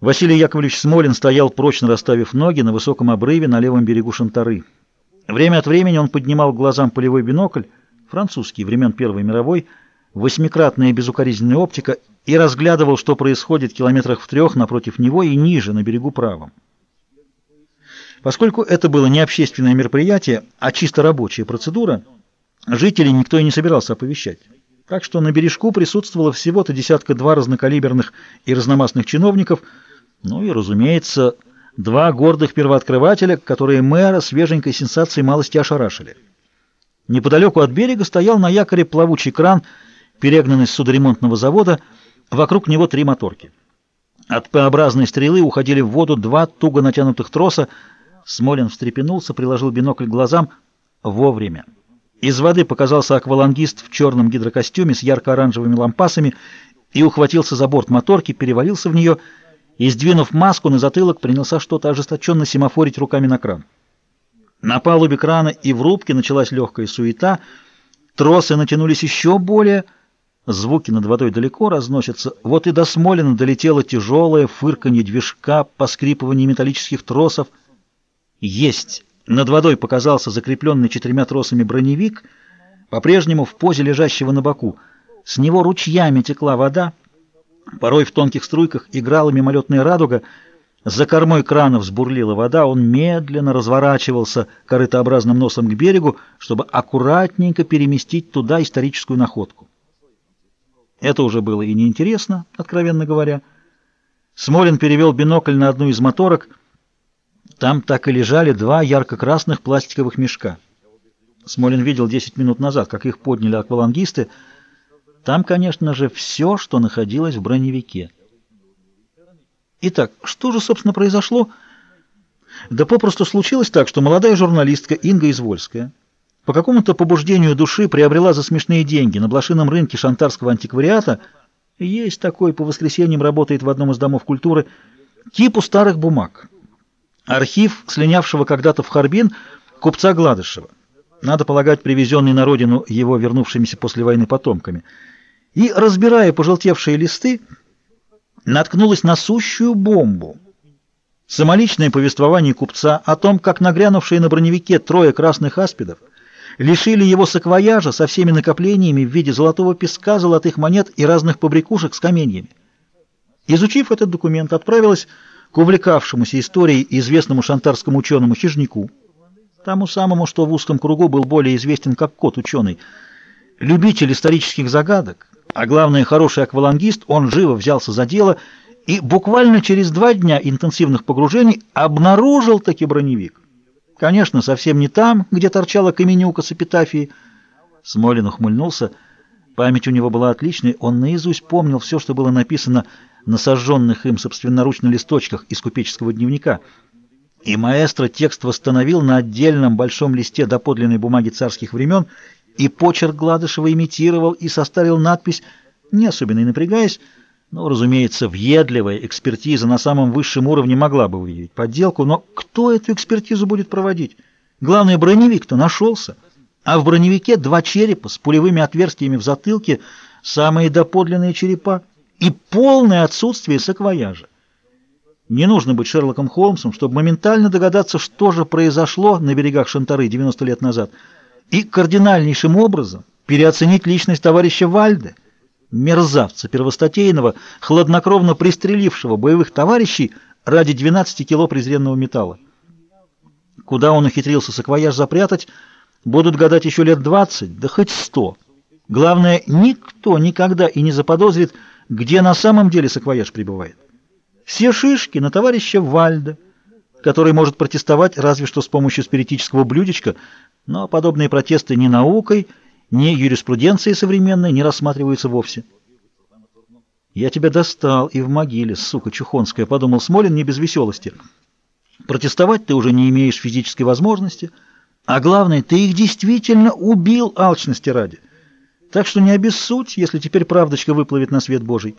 Василий Яковлевич Смолин стоял, прочно расставив ноги на высоком обрыве на левом берегу Шантары. Время от времени он поднимал глазам полевой бинокль, французский, времен Первой мировой, восьмикратная безукоризненная оптика, и разглядывал, что происходит в километрах в трех напротив него и ниже, на берегу правом. Поскольку это было не общественное мероприятие, а чисто рабочая процедура, жителей никто и не собирался оповещать. Так что на бережку присутствовало всего-то десятка-два разнокалиберных и разномастных чиновников, ну и, разумеется, два гордых первооткрывателя, которые мэра свеженькой сенсацией малости ошарашили. Неподалеку от берега стоял на якоре плавучий кран, перегнанный с судоремонтного завода, вокруг него три моторки. От П-образной стрелы уходили в воду два туго натянутых троса. Смолин встрепенулся, приложил бинокль к глазам вовремя. Из воды показался аквалангист в черном гидрокостюме с ярко-оранжевыми лампасами и ухватился за борт моторки, перевалился в нее и, сдвинув маску на затылок, принялся что-то ожесточенно семафорить руками на кран. На палубе крана и в рубке началась легкая суета, тросы натянулись еще более, звуки над водой далеко разносятся, вот и до Смолина долетело тяжелое фырканье движка, поскрипывание металлических тросов. Есть! Над водой показался закрепленный четырьмя тросами броневик, по-прежнему в позе лежащего на боку. С него ручьями текла вода, порой в тонких струйках играла мимолетная радуга, за кормой крана взбурлила вода, он медленно разворачивался корытообразным носом к берегу, чтобы аккуратненько переместить туда историческую находку. Это уже было и неинтересно, откровенно говоря. Смолин перевел бинокль на одну из моторок. Там так и лежали два ярко-красных пластиковых мешка. Смолин видел 10 минут назад, как их подняли аквалангисты. Там, конечно же, все, что находилось в броневике. Итак, что же, собственно, произошло? Да попросту случилось так, что молодая журналистка Инга Извольская по какому-то побуждению души приобрела за смешные деньги на блошином рынке шантарского антиквариата, есть такой, по воскресеньям работает в одном из домов культуры, кипу старых бумаг. Архив, слинявшего когда-то в Харбин, купца Гладышева. Надо полагать, привезенный на родину его вернувшимися после войны потомками. И, разбирая пожелтевшие листы, наткнулась на сущую бомбу. Самоличное повествование купца о том, как нагрянувшие на броневике трое красных аспидов лишили его саквояжа со всеми накоплениями в виде золотого песка, золотых монет и разных побрякушек с каменьями. Изучив этот документ, отправилась к увлекавшемуся историей известному шантарскому ученому Хижнику, тому самому, что в узком кругу был более известен как кот-ученый. Любитель исторических загадок, а главное, хороший аквалангист, он живо взялся за дело и буквально через два дня интенсивных погружений обнаружил таки броневик. Конечно, совсем не там, где торчала каменюка с эпитафией. Смолин ухмыльнулся. Память у него была отличной, он наизусть помнил все, что было написано на сожженных им собственноручно листочках из купеческого дневника. И маэстро текст восстановил на отдельном большом листе доподлинной бумаги царских времен и почерк Гладышева имитировал и составил надпись, не особенно и напрягаясь, но, разумеется, въедливая экспертиза на самом высшем уровне могла бы выявить подделку, но кто эту экспертизу будет проводить? Главное, броневик-то нашелся, а в броневике два черепа с пулевыми отверстиями в затылке, самые доподлинные черепа и полное отсутствие саквояжа. Не нужно быть Шерлоком Холмсом, чтобы моментально догадаться, что же произошло на берегах Шантары 90 лет назад – и кардинальнейшим образом переоценить личность товарища Вальде, мерзавца первостатейного, хладнокровно пристрелившего боевых товарищей ради 12 кило презренного металла. Куда он ухитрился саквояж запрятать, будут гадать еще лет 20, да хоть 100. Главное, никто никогда и не заподозрит, где на самом деле саквояж пребывает. Все шишки на товарища Вальда, который может протестовать разве что с помощью спиритического блюдечка, но подобные протесты ни наукой, ни юриспруденцией современной не рассматриваются вовсе. «Я тебя достал и в могиле, сука чухонская», — подумал Смолин не без веселости. «Протестовать ты уже не имеешь физической возможности, а главное, ты их действительно убил алчности ради. Так что не обессудь, если теперь правдочка выплывет на свет Божий».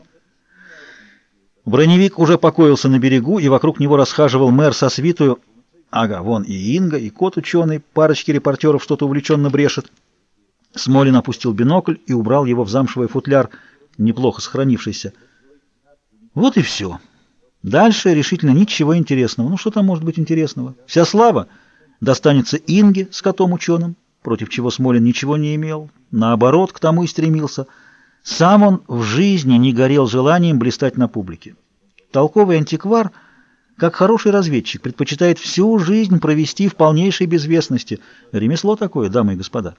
Броневик уже покоился на берегу, и вокруг него расхаживал мэр со свитую, Ага, вон и Инга, и кот ученый, парочки репортеров что-то увлеченно брешет. Смолин опустил бинокль и убрал его в замшевый футляр, неплохо сохранившийся. Вот и все. Дальше решительно ничего интересного. Ну что там может быть интересного? Вся слава достанется Инге с котом-ученым, против чего Смолин ничего не имел, наоборот, к тому и стремился. Сам он в жизни не горел желанием блистать на публике. Толковый антиквар, как хороший разведчик, предпочитает всю жизнь провести в полнейшей безвестности. Ремесло такое, дамы и господа.